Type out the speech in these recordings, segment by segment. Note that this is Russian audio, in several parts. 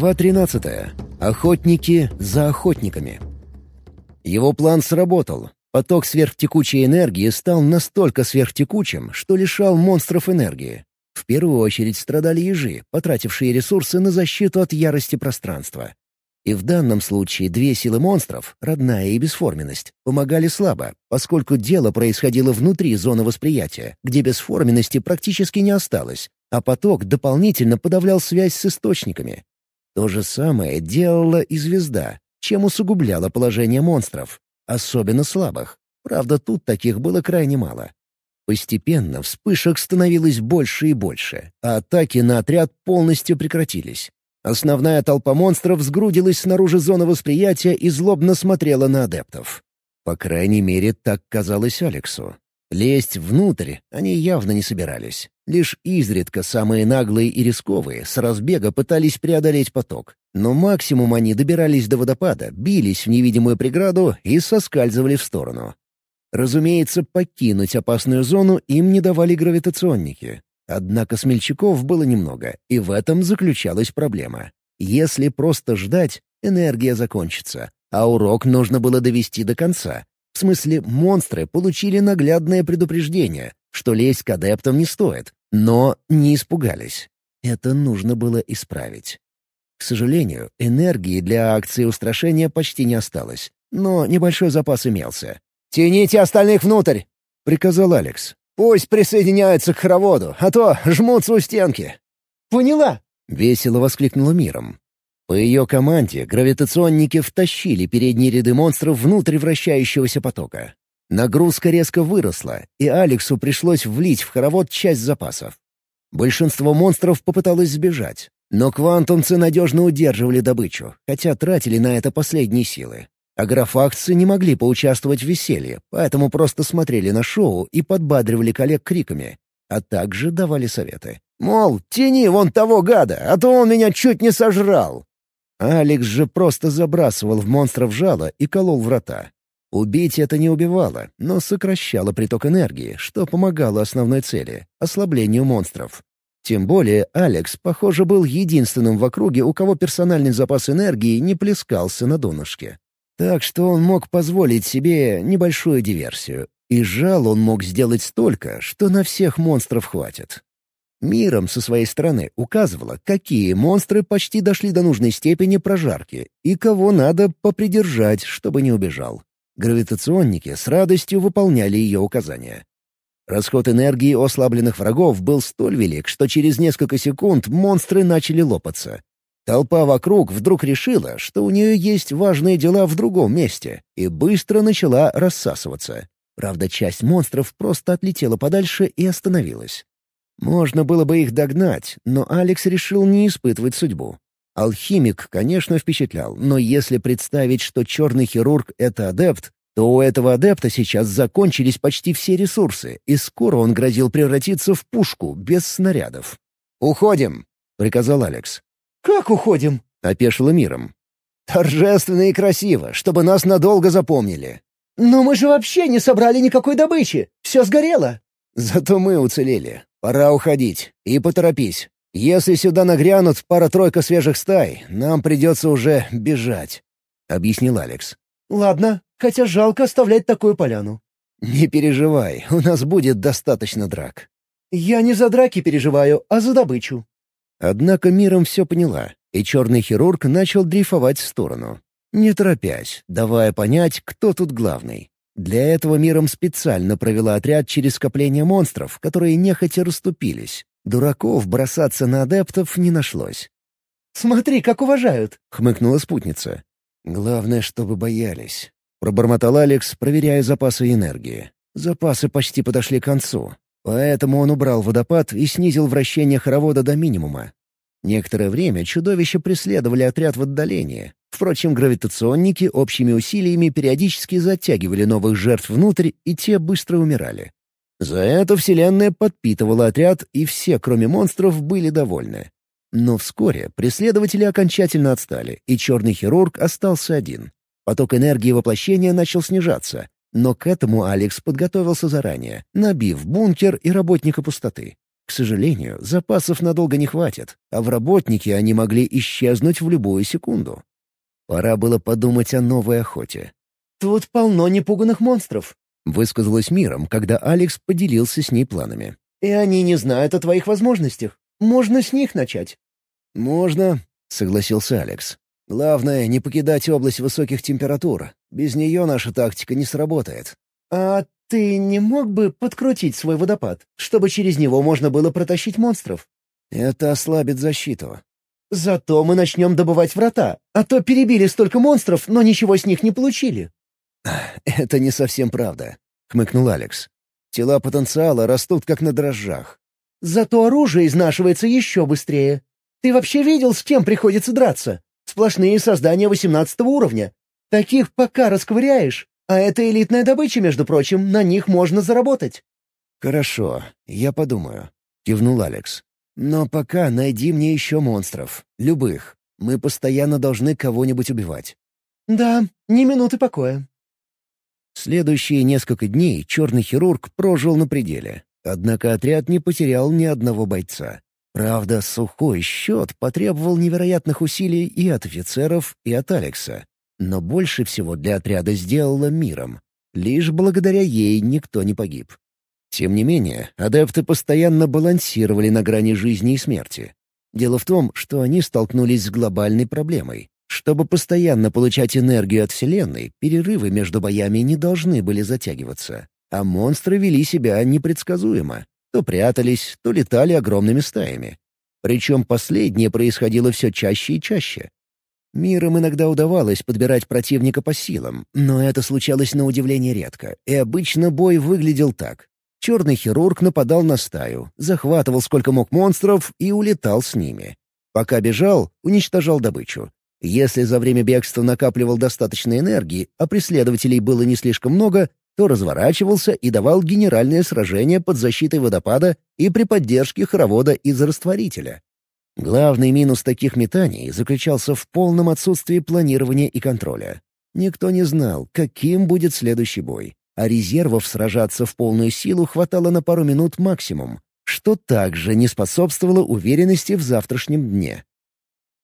Глава 13. Охотники за охотниками. Его план сработал. Поток сверхтекучей энергии стал настолько сверхтекучим, что лишал монстров энергии. В первую очередь страдали ежи, потратившие ресурсы на защиту от ярости пространства. И в данном случае две силы монстров, родная и бесформенность, помогали слабо, поскольку дело происходило внутри зоны восприятия, где бесформенности практически не осталось, а поток дополнительно подавлял связь с источниками. То же самое делала и звезда, чем усугубляла положение монстров, особенно слабых. Правда, тут таких было крайне мало. Постепенно вспышек становилось больше и больше, а атаки на отряд полностью прекратились. Основная толпа монстров сгрудилась снаружи зоны восприятия и злобно смотрела на адептов. По крайней мере, так казалось Алексу. Лезть внутрь они явно не собирались. Лишь изредка самые наглые и рисковые с разбега пытались преодолеть поток. Но максимум они добирались до водопада, бились в невидимую преграду и соскальзывали в сторону. Разумеется, покинуть опасную зону им не давали гравитационники. Однако смельчаков было немного, и в этом заключалась проблема. Если просто ждать, энергия закончится, а урок нужно было довести до конца. В смысле, монстры получили наглядное предупреждение, что лезть к адептам не стоит, но не испугались. Это нужно было исправить. К сожалению, энергии для акции устрашения почти не осталось, но небольшой запас имелся. «Тяните остальных внутрь!» — приказал Алекс. Пусть присоединяются к хороводу, а то жмутся у стенки». «Поняла!» — весело воскликнула миром. По ее команде гравитационники втащили передние ряды монстров внутрь вращающегося потока. Нагрузка резко выросла, и Алексу пришлось влить в хоровод часть запасов. Большинство монстров попыталось сбежать, но квантумцы надежно удерживали добычу, хотя тратили на это последние силы. А графакцы не могли поучаствовать в веселье, поэтому просто смотрели на шоу и подбадривали коллег криками, а также давали советы. Мол, тяни вон того гада, а то он меня чуть не сожрал. Алекс же просто забрасывал в монстров жало и колол врата. Убить это не убивало, но сокращало приток энергии, что помогало основной цели — ослаблению монстров. Тем более Алекс, похоже, был единственным в округе, у кого персональный запас энергии не плескался на донышке. Так что он мог позволить себе небольшую диверсию. И жал он мог сделать столько, что на всех монстров хватит. Миром со своей стороны указывала, какие монстры почти дошли до нужной степени прожарки и кого надо попридержать, чтобы не убежал. Гравитационники с радостью выполняли ее указания. Расход энергии ослабленных врагов был столь велик, что через несколько секунд монстры начали лопаться. Толпа вокруг вдруг решила, что у нее есть важные дела в другом месте, и быстро начала рассасываться. Правда, часть монстров просто отлетела подальше и остановилась. Можно было бы их догнать, но Алекс решил не испытывать судьбу. Алхимик, конечно, впечатлял, но если представить, что черный хирург — это адепт, то у этого адепта сейчас закончились почти все ресурсы, и скоро он грозил превратиться в пушку без снарядов. «Уходим!» — приказал Алекс. «Как уходим?» — опешила миром. «Торжественно и красиво, чтобы нас надолго запомнили». «Но мы же вообще не собрали никакой добычи. Все сгорело». «Зато мы уцелели. Пора уходить. И поторопись. Если сюда нагрянут пара-тройка свежих стай, нам придется уже бежать», — объяснил Алекс. «Ладно, хотя жалко оставлять такую поляну». «Не переживай, у нас будет достаточно драк». «Я не за драки переживаю, а за добычу». Однако миром все поняла, и черный хирург начал дрейфовать в сторону. Не торопясь, давая понять, кто тут главный. Для этого миром специально провела отряд через скопление монстров, которые нехотя расступились. Дураков бросаться на адептов не нашлось. «Смотри, как уважают!» — хмыкнула спутница. «Главное, чтобы боялись», — пробормотал Алекс, проверяя запасы энергии. Запасы почти подошли к концу. Поэтому он убрал водопад и снизил вращение хоровода до минимума. Некоторое время чудовища преследовали отряд в отдалении. Впрочем, гравитационники общими усилиями периодически затягивали новых жертв внутрь, и те быстро умирали. За это Вселенная подпитывала отряд, и все, кроме монстров, были довольны. Но вскоре преследователи окончательно отстали, и черный хирург остался один. Поток энергии воплощения начал снижаться, но к этому Алекс подготовился заранее, набив бункер и работника пустоты. К сожалению, запасов надолго не хватит, а в работнике они могли исчезнуть в любую секунду. Пора было подумать о новой охоте. «Тут полно непуганных монстров», — высказалась миром, когда Алекс поделился с ней планами. «И они не знают о твоих возможностях. Можно с них начать». «Можно», — согласился Алекс. «Главное — не покидать область высоких температур. Без нее наша тактика не сработает». «А ты не мог бы подкрутить свой водопад, чтобы через него можно было протащить монстров?» «Это ослабит защиту». «Зато мы начнем добывать врата, а то перебили столько монстров, но ничего с них не получили». «Это не совсем правда», — хмыкнул Алекс. «Тела потенциала растут как на дрожжах». «Зато оружие изнашивается еще быстрее. Ты вообще видел, с кем приходится драться? Сплошные создания восемнадцатого уровня. Таких пока расковыряешь. А это элитная добыча, между прочим, на них можно заработать». «Хорошо, я подумаю», — кивнул Алекс. «Но пока найди мне еще монстров. Любых. Мы постоянно должны кого-нибудь убивать». «Да, ни минуты покоя». Следующие несколько дней черный хирург прожил на пределе. Однако отряд не потерял ни одного бойца. Правда, сухой счет потребовал невероятных усилий и от офицеров, и от Алекса. Но больше всего для отряда сделала миром. Лишь благодаря ей никто не погиб. Тем не менее, адепты постоянно балансировали на грани жизни и смерти. Дело в том, что они столкнулись с глобальной проблемой. Чтобы постоянно получать энергию от Вселенной, перерывы между боями не должны были затягиваться. А монстры вели себя непредсказуемо. То прятались, то летали огромными стаями. Причем последнее происходило все чаще и чаще. Мирам иногда удавалось подбирать противника по силам, но это случалось на удивление редко, и обычно бой выглядел так. Черный хирург нападал на стаю, захватывал сколько мог монстров и улетал с ними. Пока бежал, уничтожал добычу. Если за время бегства накапливал достаточно энергии, а преследователей было не слишком много, то разворачивался и давал генеральное сражение под защитой водопада и при поддержке хоровода из растворителя. Главный минус таких метаний заключался в полном отсутствии планирования и контроля. Никто не знал, каким будет следующий бой, а резервов сражаться в полную силу хватало на пару минут максимум, что также не способствовало уверенности в завтрашнем дне.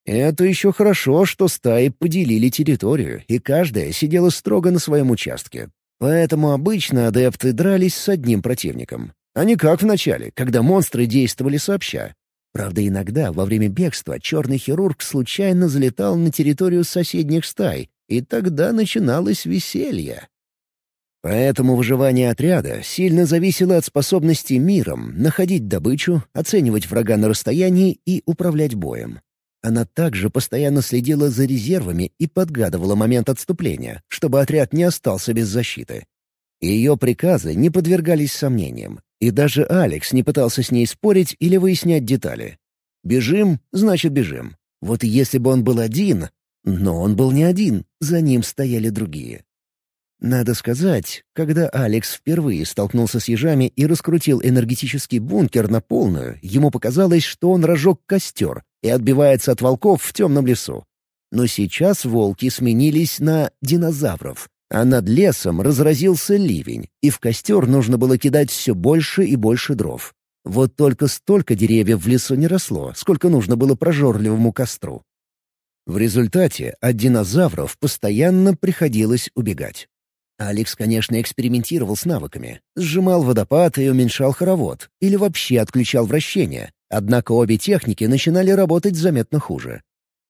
Это еще хорошо, что стаи поделили территорию, и каждая сидела строго на своем участке. Поэтому обычно адепты дрались с одним противником, а не как в начале, когда монстры действовали сообща. Правда, иногда во время бегства черный хирург случайно залетал на территорию соседних стай, и тогда начиналось веселье. Поэтому выживание отряда сильно зависело от способности миром находить добычу, оценивать врага на расстоянии и управлять боем. Она также постоянно следила за резервами и подгадывала момент отступления, чтобы отряд не остался без защиты. Ее приказы не подвергались сомнениям, и даже Алекс не пытался с ней спорить или выяснять детали. Бежим — значит бежим. Вот если бы он был один... Но он был не один, за ним стояли другие. Надо сказать, когда Алекс впервые столкнулся с ежами и раскрутил энергетический бункер на полную, ему показалось, что он разжег костер и отбивается от волков в темном лесу. Но сейчас волки сменились на динозавров, а над лесом разразился ливень, и в костер нужно было кидать все больше и больше дров. Вот только столько деревьев в лесу не росло, сколько нужно было прожорливому костру. В результате от динозавров постоянно приходилось убегать. Алекс, конечно, экспериментировал с навыками. Сжимал водопад и уменьшал хоровод, или вообще отключал вращение. Однако обе техники начинали работать заметно хуже.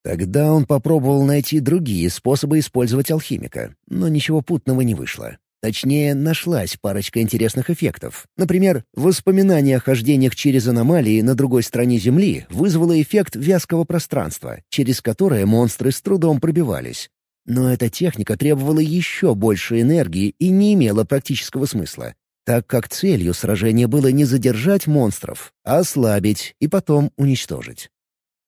Тогда он попробовал найти другие способы использовать алхимика, но ничего путного не вышло. Точнее, нашлась парочка интересных эффектов. Например, воспоминание о хождениях через аномалии на другой стороне Земли вызвало эффект вязкого пространства, через которое монстры с трудом пробивались. Но эта техника требовала еще больше энергии и не имела практического смысла, так как целью сражения было не задержать монстров, а ослабить и потом уничтожить.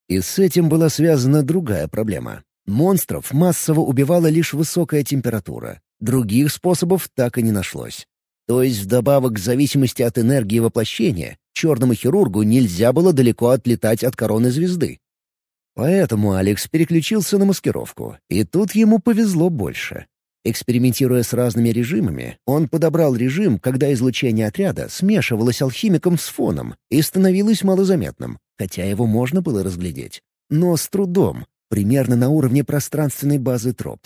И с этим была связана другая проблема. Монстров массово убивала лишь высокая температура. Других способов так и не нашлось. То есть вдобавок к зависимости от энергии воплощения, черному хирургу нельзя было далеко отлетать от короны звезды. Поэтому Алекс переключился на маскировку, и тут ему повезло больше. Экспериментируя с разными режимами, он подобрал режим, когда излучение отряда смешивалось алхимиком с фоном и становилось малозаметным, хотя его можно было разглядеть. Но с трудом, примерно на уровне пространственной базы троп.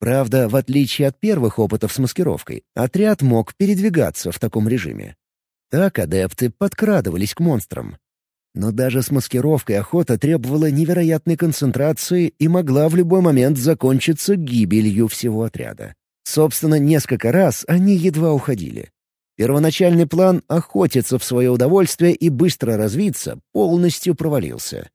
Правда, в отличие от первых опытов с маскировкой, отряд мог передвигаться в таком режиме. Так адепты подкрадывались к монстрам. Но даже с маскировкой охота требовала невероятной концентрации и могла в любой момент закончиться гибелью всего отряда. Собственно, несколько раз они едва уходили. Первоначальный план охотиться в свое удовольствие и быстро развиться полностью провалился.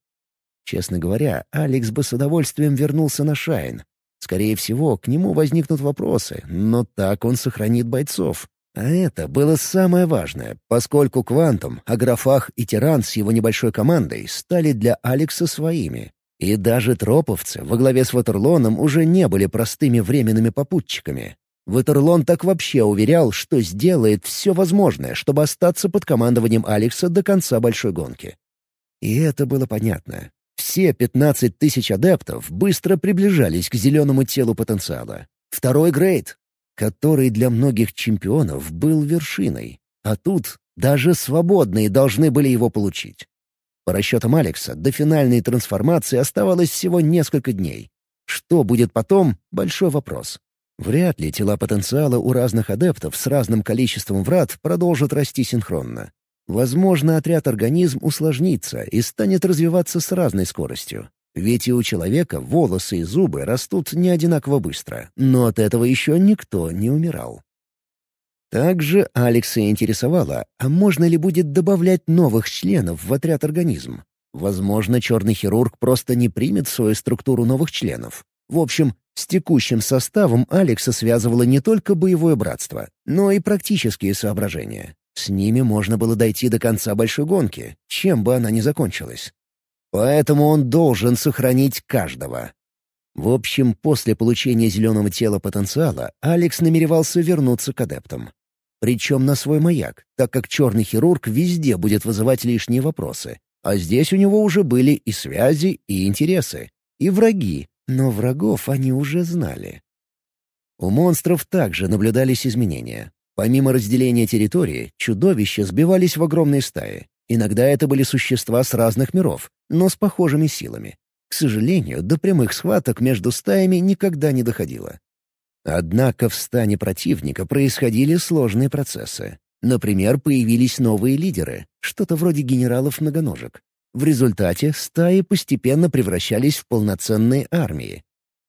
Честно говоря, Алекс бы с удовольствием вернулся на Шайн. Скорее всего, к нему возникнут вопросы, но так он сохранит бойцов. А это было самое важное, поскольку Квантум, Аграфах и Тиран с его небольшой командой стали для Алекса своими. И даже троповцы во главе с Ватерлоном уже не были простыми временными попутчиками. Ватерлон так вообще уверял, что сделает все возможное, чтобы остаться под командованием Алекса до конца большой гонки. И это было понятно. Все 15 тысяч адептов быстро приближались к зеленому телу потенциала. Второй грейд, который для многих чемпионов был вершиной. А тут даже свободные должны были его получить. По расчетам Алекса, до финальной трансформации оставалось всего несколько дней. Что будет потом — большой вопрос. Вряд ли тела потенциала у разных адептов с разным количеством врат продолжат расти синхронно. Возможно, отряд-организм усложнится и станет развиваться с разной скоростью. Ведь и у человека волосы и зубы растут не одинаково быстро, но от этого еще никто не умирал. Также Алекса интересовало, а можно ли будет добавлять новых членов в отряд-организм? Возможно, черный хирург просто не примет свою структуру новых членов. В общем, с текущим составом Алекса связывало не только боевое братство, но и практические соображения. С ними можно было дойти до конца большой гонки, чем бы она ни закончилась. Поэтому он должен сохранить каждого. В общем, после получения зеленого тела потенциала Алекс намеревался вернуться к адептам. Причем на свой маяк, так как черный хирург везде будет вызывать лишние вопросы. А здесь у него уже были и связи, и интересы, и враги, но врагов они уже знали. У монстров также наблюдались изменения. Помимо разделения территории, чудовища сбивались в огромные стаи. Иногда это были существа с разных миров, но с похожими силами. К сожалению, до прямых схваток между стаями никогда не доходило. Однако в стане противника происходили сложные процессы. Например, появились новые лидеры, что-то вроде генералов-многоножек. В результате стаи постепенно превращались в полноценные армии.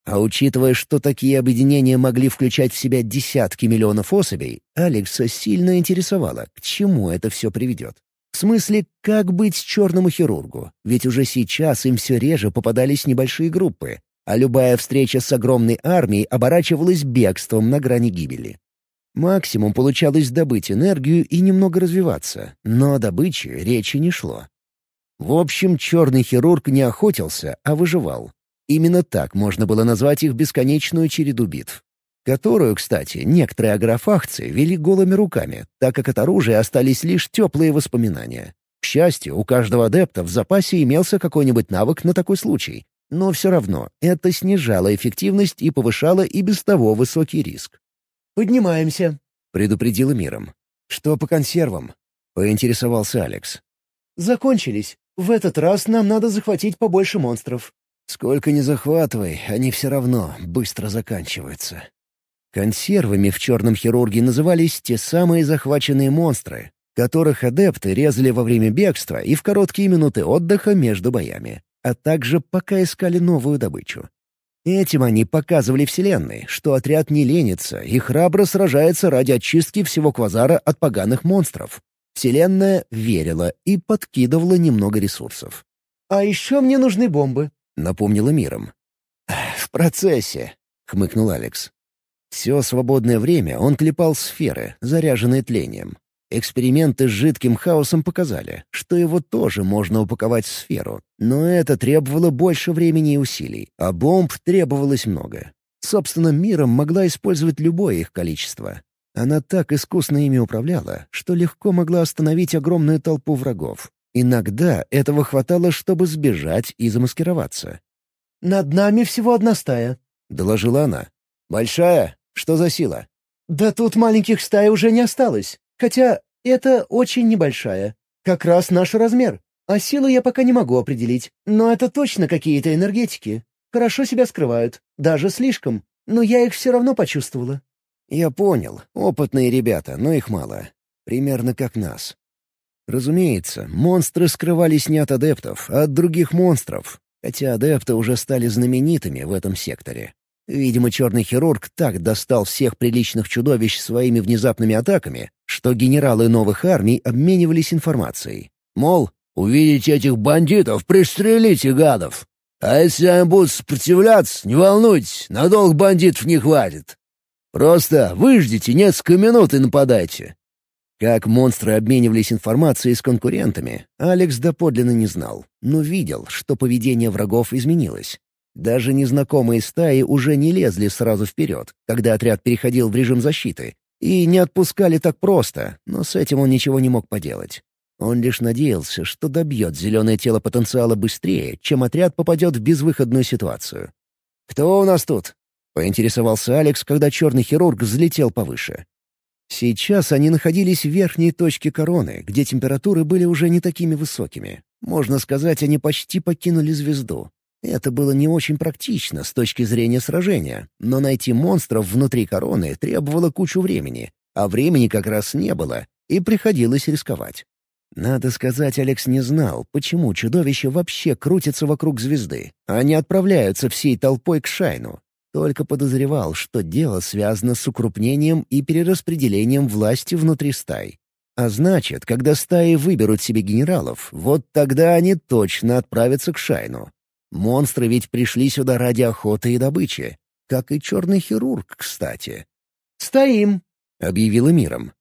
А учитывая, что такие объединения могли включать в себя десятки миллионов особей, Алекса сильно интересовало, к чему это все приведет. Смысле, как быть черному хирургу? Ведь уже сейчас им все реже попадались небольшие группы, а любая встреча с огромной армией оборачивалась бегством на грани гибели. Максимум получалось добыть энергию и немного развиваться, но о добыче речи не шло. В общем, черный хирург не охотился, а выживал. Именно так можно было назвать их бесконечную череду битв которую, кстати, некоторые агрофахцы вели голыми руками, так как от оружия остались лишь теплые воспоминания. К счастью, у каждого адепта в запасе имелся какой-нибудь навык на такой случай, но все равно это снижало эффективность и повышало и без того высокий риск. «Поднимаемся», — предупредила миром. «Что по консервам?» — поинтересовался Алекс. «Закончились. В этот раз нам надо захватить побольше монстров». «Сколько ни захватывай, они все равно быстро заканчиваются», Консервами в «Черном хирурге» назывались те самые захваченные монстры, которых адепты резали во время бегства и в короткие минуты отдыха между боями, а также пока искали новую добычу. Этим они показывали Вселенной, что отряд не ленится и храбро сражается ради очистки всего квазара от поганых монстров. Вселенная верила и подкидывала немного ресурсов. «А еще мне нужны бомбы», — напомнила миром. «В процессе», — хмыкнул Алекс. Все свободное время он клепал сферы, заряженные тлением. Эксперименты с жидким хаосом показали, что его тоже можно упаковать в сферу, но это требовало больше времени и усилий, а бомб требовалось много. Собственно, миром могла использовать любое их количество. Она так искусно ими управляла, что легко могла остановить огромную толпу врагов. Иногда этого хватало, чтобы сбежать и замаскироваться. «Над нами всего одна стая», — доложила она. «Большая? Что за сила?» «Да тут маленьких стай уже не осталось. Хотя это очень небольшая. Как раз наш размер. А силу я пока не могу определить. Но это точно какие-то энергетики. Хорошо себя скрывают. Даже слишком. Но я их все равно почувствовала». «Я понял. Опытные ребята, но их мало. Примерно как нас. Разумеется, монстры скрывались не от адептов, а от других монстров, хотя адепты уже стали знаменитыми в этом секторе. Видимо, черный хирург так достал всех приличных чудовищ своими внезапными атаками, что генералы новых армий обменивались информацией. Мол, увидите этих бандитов, пристрелите гадов. А если они будут сопротивляться, не волнуйтесь, надолго бандитов не хватит. Просто выждите несколько минут и нападайте. Как монстры обменивались информацией с конкурентами, Алекс доподлинно не знал, но видел, что поведение врагов изменилось. Даже незнакомые стаи уже не лезли сразу вперед, когда отряд переходил в режим защиты, и не отпускали так просто, но с этим он ничего не мог поделать. Он лишь надеялся, что добьет зеленое тело потенциала быстрее, чем отряд попадет в безвыходную ситуацию. «Кто у нас тут?» — поинтересовался Алекс, когда черный хирург взлетел повыше. Сейчас они находились в верхней точке короны, где температуры были уже не такими высокими. Можно сказать, они почти покинули звезду. Это было не очень практично с точки зрения сражения, но найти монстров внутри короны требовало кучу времени, а времени как раз не было, и приходилось рисковать. Надо сказать, Алекс не знал, почему чудовища вообще крутятся вокруг звезды, а не отправляются всей толпой к Шайну. Только подозревал, что дело связано с укрупнением и перераспределением власти внутри стай. А значит, когда стаи выберут себе генералов, вот тогда они точно отправятся к Шайну. Монстры ведь пришли сюда ради охоты и добычи. Как и черный хирург, кстати. «Стоим!» — объявила миром.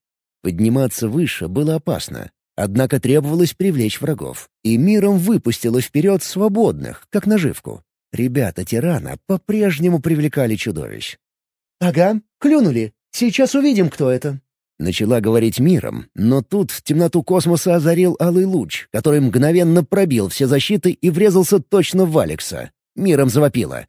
Подниматься выше было опасно. Однако требовалось привлечь врагов, и миром выпустила вперед свободных, как наживку. Ребята тирана по-прежнему привлекали чудовищ. «Ага, клюнули. Сейчас увидим, кто это». Начала говорить миром, но тут в темноту космоса озарил алый луч, который мгновенно пробил все защиты и врезался точно в Алекса. Миром завопило.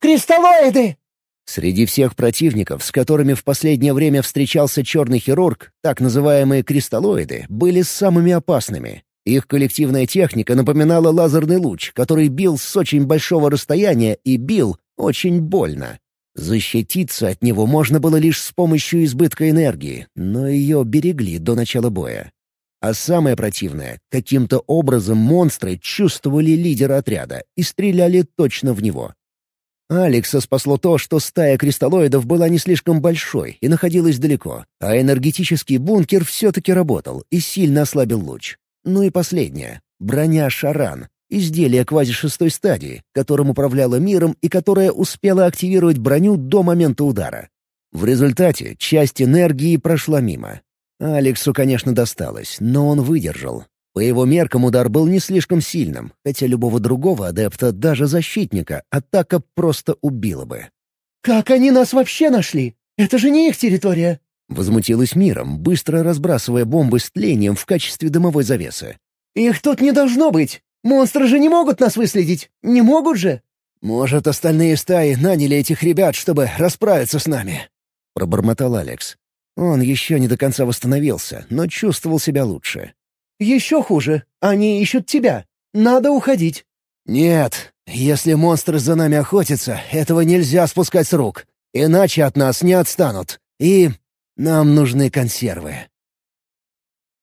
«Кристаллоиды!» Среди всех противников, с которыми в последнее время встречался черный хирург, так называемые кристаллоиды были самыми опасными. Их коллективная техника напоминала лазерный луч, который бил с очень большого расстояния и бил очень больно. Защититься от него можно было лишь с помощью избытка энергии, но ее берегли до начала боя. А самое противное, каким-то образом монстры чувствовали лидера отряда и стреляли точно в него. Алекса спасло то, что стая кристаллоидов была не слишком большой и находилась далеко, а энергетический бункер все-таки работал и сильно ослабил луч. Ну и последнее. Броня «Шаран». Изделие квази-шестой стадии, которым управляла миром и которое успела активировать броню до момента удара. В результате часть энергии прошла мимо. Алексу, конечно, досталось, но он выдержал. По его меркам удар был не слишком сильным, хотя любого другого адепта, даже защитника, атака просто убила бы. «Как они нас вообще нашли? Это же не их территория!» Возмутилась миром, быстро разбрасывая бомбы с тлением в качестве дымовой завесы. «Их тут не должно быть! Монстры же не могут нас выследить! Не могут же!» «Может, остальные стаи наняли этих ребят, чтобы расправиться с нами?» — пробормотал Алекс. Он еще не до конца восстановился, но чувствовал себя лучше. «Еще хуже. Они ищут тебя. Надо уходить». «Нет. Если монстры за нами охотятся, этого нельзя спускать с рук. Иначе от нас не отстанут. И нам нужны консервы.